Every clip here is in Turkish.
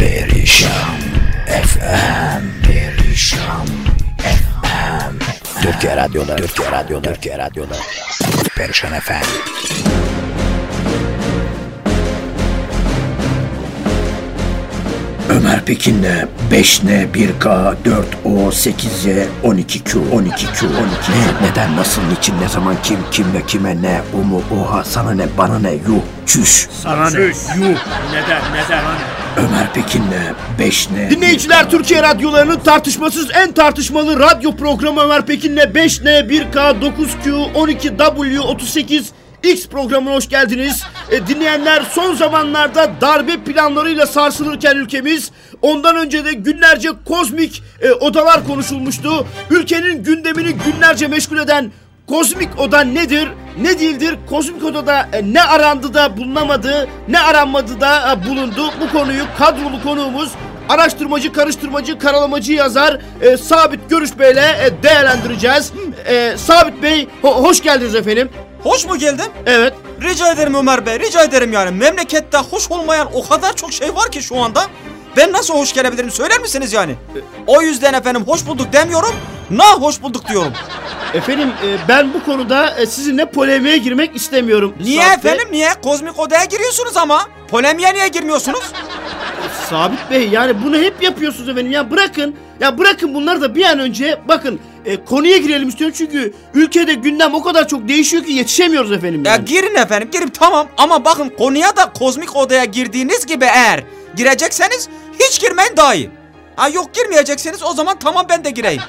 Perişan FM Perişan FM Türkiye Radyo'da Türkiye Radyo'da Türkiye Radyo'da. Perişan FM Ömer Pekin'le 5N, 1K, 4O, 8Y, 12Q, 12Q, 12 Ne, neden, nasıl, niçin, ne zaman, kim, kimle, kime, ne, o mu, oha, sana ne, bana ne, yuh, çüş. Sana ne? Yuh. Neden? Neden? Ömer Pekin'le 5N, Dinleyiciler Türkiye radyolarının tartışmasız en tartışmalı radyo programı Ömer Pekin'le 5N, 1K, 9Q, 12W, 38 X programına hoş geldiniz. E, dinleyenler son zamanlarda darbe planlarıyla sarsılırken ülkemiz ondan önce de günlerce kozmik e, odalar konuşulmuştu. Ülkenin gündemini günlerce meşgul eden Kozmik oda nedir, ne değildir? Kozmik odada e, ne arandı da bulunamadı, ne aranmadı da e, bulundu? Bu konuyu kadrolu konuğumuz araştırmacı, karıştırmacı, karalamacı yazar e, Sabit Görüş Bey'le e, değerlendireceğiz. E, Sabit Bey ho- hoş geldiniz efendim. Hoş mu geldin? Evet. Rica ederim Ömer Bey, rica ederim yani. Memlekette hoş olmayan o kadar çok şey var ki şu anda. Ben nasıl hoş gelebilirim söyler misiniz yani? O yüzden efendim hoş bulduk demiyorum, na hoş bulduk diyorum. Efendim e, ben bu konuda e, sizinle polemiğe girmek istemiyorum. Niye Sabit Bey. efendim, niye? Kozmik odaya giriyorsunuz ama. Polemiğe niye girmiyorsunuz? Sabit Bey yani bunu hep yapıyorsunuz efendim ya bırakın ya bırakın bunları da bir an önce bakın e, konuya girelim istiyorum çünkü ülkede gündem o kadar çok değişiyor ki yetişemiyoruz efendim. Ya Yani. girin efendim, girin tamam. Ama bakın konuya da kozmik odaya girdiğiniz gibi eğer girecekseniz hiç girmeyin daha iyi. Ha yok girmeyecekseniz o zaman tamam ben de gireyim.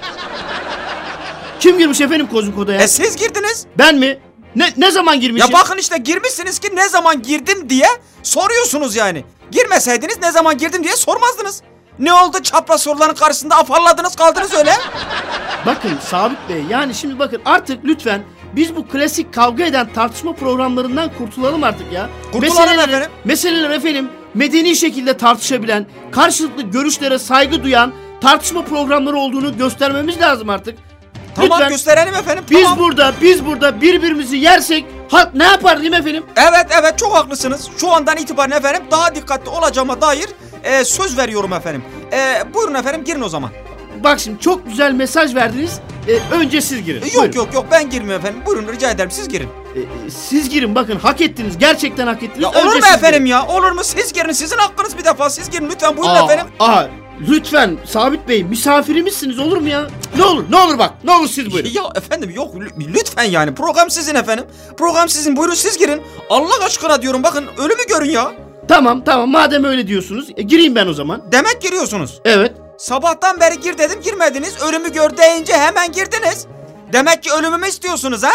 Kim girmiş efendim kozmik odaya? E siz girdiniz. ben mi? Ne ne zaman girmişim? Ya bakın işte girmişsiniz ki ne zaman girdim diye soruyorsunuz yani. Girmeseydiniz ne zaman girdim diye sormazdınız. Ne oldu çapraz soruların karşısında afalladınız kaldınız öyle. Bakın Sabit Bey yani şimdi bakın artık lütfen biz bu klasik kavga eden tartışma programlarından kurtulalım artık ya. Kurtulalım efendim. Meseleler efendim medeni şekilde tartışabilen, karşılıklı görüşlere saygı duyan tartışma programları olduğunu göstermemiz lazım artık. Tamam Lütfen. gösterelim efendim Biz tamam. burada biz burada birbirimizi yersek halk ne yapar değil mi efendim? Evet evet çok haklısınız. Şu andan itibaren efendim daha dikkatli olacağıma dair e, söz veriyorum efendim. E, buyurun efendim girin o zaman. Bak şimdi çok güzel mesaj verdiniz. Ee, önce siz girin. E, yok Buyurun. yok yok ben girmiyorum efendim. Buyurun rica ederim siz girin. Ee, siz girin bakın hak ettiniz. Gerçekten hak ettiniz. Ya Önce olur mu efendim girin. ya? Olur mu? Siz girin. Sizin hakkınız bir defa. Siz girin lütfen. Buyurun Aa, efendim. aa, lütfen Sabit Bey misafirimizsiniz olur mu ya? Ne olur ne olur bak ne olur siz buyurun. Ya efendim yok lü- lütfen yani program sizin efendim. Program sizin buyurun siz girin. Allah aşkına diyorum bakın ölümü görün ya. Tamam tamam madem öyle diyorsunuz e, gireyim ben o zaman. Demek giriyorsunuz. Evet. Sabahtan beri gir dedim girmediniz. Ölümü gör deyince hemen girdiniz. Demek ki ölümümü istiyorsunuz ha?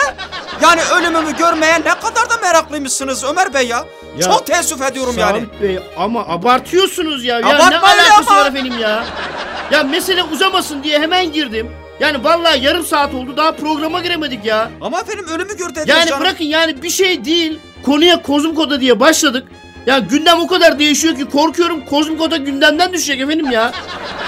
Yani ölümümü görmeye ne kadar da meraklıymışsınız Ömer Bey ya. Ya, Çok teessüf ediyorum yani. Sabit Bey ama abartıyorsunuz ya. ya ne Abartma öyle alakası ama. var efendim ya? Ya mesele uzamasın diye hemen girdim. Yani vallahi yarım saat oldu daha programa giremedik ya. Ama efendim ölümü gör dediniz Yani canım. bırakın yani bir şey değil. Konuya kozmik oda diye başladık. Ya gündem o kadar değişiyor ki korkuyorum kozmik oda gündemden düşecek efendim ya.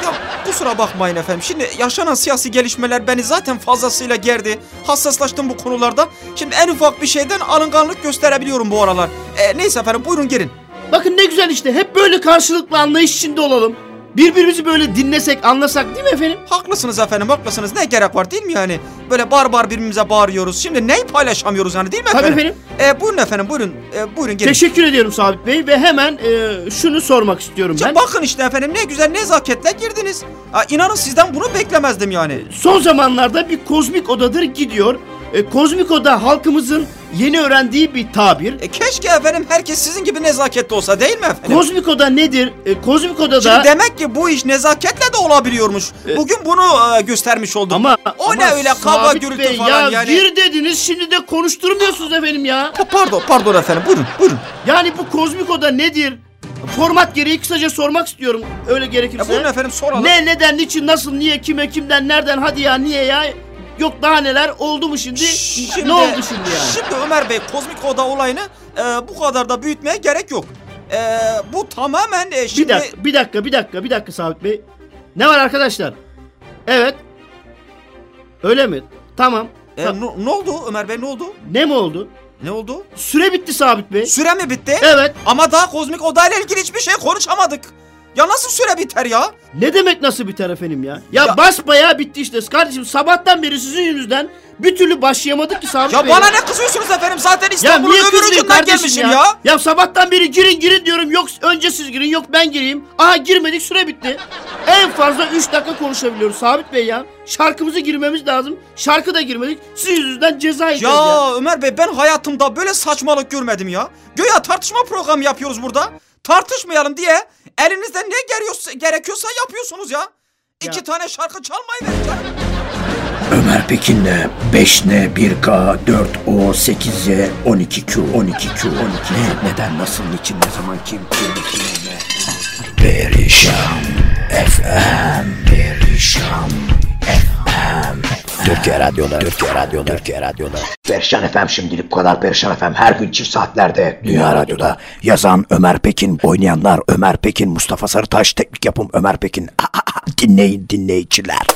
Ya kusura bakmayın efendim. Şimdi yaşanan siyasi gelişmeler beni zaten fazlasıyla gerdi. Hassaslaştım bu konularda. Şimdi en ufak bir şeyden alınganlık gösterebiliyorum bu aralar. E, neyse efendim buyurun girin. Bakın ne güzel işte hep böyle karşılıklı anlayış içinde olalım. Birbirimizi böyle dinlesek anlasak değil mi efendim? Haklısınız efendim haklısınız. Ne gerek var değil mi yani? Böyle bar bar birbirimize bağırıyoruz. Şimdi neyi paylaşamıyoruz yani değil mi Tabii efendim? efendim. E, buyurun efendim buyurun. E, buyurun girin. Teşekkür ediyorum Sabit Bey ve hemen e, şunu sormak istiyorum Ya ben. bakın işte efendim ne güzel nezaketle girdiniz. Ha, inanın sizden bunu beklemezdim yani. Son zamanlarda bir kozmik odadır gidiyor. E, kozmik oda halkımızın yeni öğrendiği bir tabir. E, keşke efendim herkes sizin gibi nezaketli olsa değil mi efendim? Kozmik oda nedir? E, kozmik odada Şimdi demek ki bu iş nezaketle de olabiliyormuş. Bugün bunu e, göstermiş olduk. ama o ne ama öyle kavga gürültü Bey, falan ya yani. gir dediniz şimdi de konuşturmuyorsunuz efendim ya. Pa- Pardon, pardon efendim. Buyurun, buyurun. Yani bu kozmik oda nedir? Format gereği kısaca sormak istiyorum öyle Ya gerekirse. buyurun efendim soralım. ne neden niçin nasıl niye kime kimden nereden hadi ya niye ya? Yok daha neler oldu mu şimdi? Şimdi, ne oldu şimdi yani? Şimdi Ömer Bey kozmik oda olayını e, bu kadar da büyütmeye gerek yok. E, bu tamamen e, şimdi... Bir dakika, bir dakika, bir dakika, bir dakika Sabit Bey. Ne var arkadaşlar? Evet. Öyle mi? Tamam. E, Ta- ne, ne oldu Ömer Bey ne oldu? ne mi oldu? Ne oldu? Süre bitti Sabit Bey. Süre mi bitti? Evet. Ama daha kozmik odayla ilgili hiçbir şey konuşamadık. Ya nasıl süre biter ya? Ne demek nasıl biter efendim ya? Ya, Ya- basbayağı bitti işte kardeşim. Sabahtan beri sizin yüzünüzden bir türlü başlayamadık ki Sabit Ya Bey bana ne kızıyorsunuz efendim? Zaten Ya İstanbul'un öbür ucundan gelmişim ya? ya. ya? sabahtan beri girin girin diyorum. Yok önce siz girin yok ben gireyim. Aha girmedik süre bitti. En fazla 3 dakika konuşabiliyoruz Sabit Bey ya. Şarkımızı girmemiz lazım. Şarkı da girmedik. Sizin yüzünden ceza yiyeceğiz ya. Ya Ömer Bey ben hayatımda böyle saçmalık görmedim ya. Göya tartışma programı yapıyoruz burada. Tartışmayalım diye elinizden ne gerekiyorsa yapıyorsunuz ya. İki Ya. tane şarkı çalmayı canım. Ömer Pekin'le 5N 1K 4O 8Y 12Q 12Q 12 ne neden nasıl niçin ne zaman kim kim kime ne? Perişan FM Perişan FM Türkiye Radyo'da Türkiye Radyo'da Türkiye Radyo'da. Perişan FM şimdilik bu kadar Perişan FM her gün çift saatlerde Dünya Radyo'da. Yazan Ömer Pekin oynayanlar Ömer Pekin Mustafa Sarıtaş teknik yapım Ömer Pekin dinleyin dinleyiciler